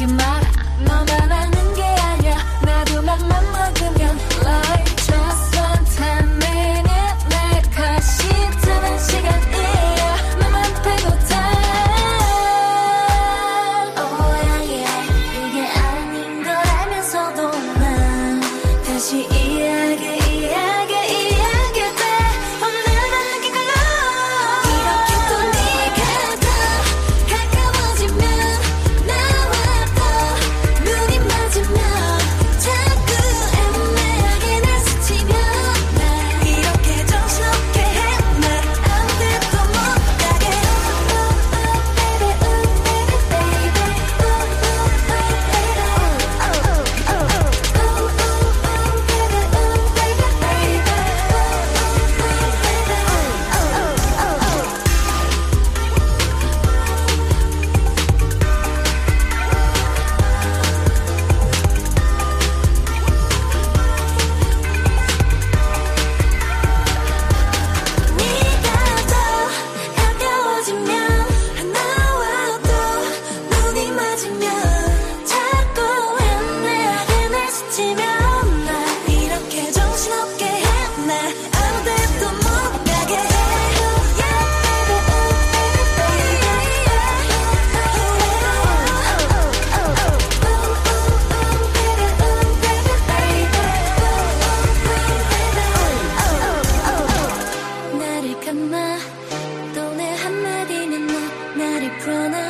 making my 편하게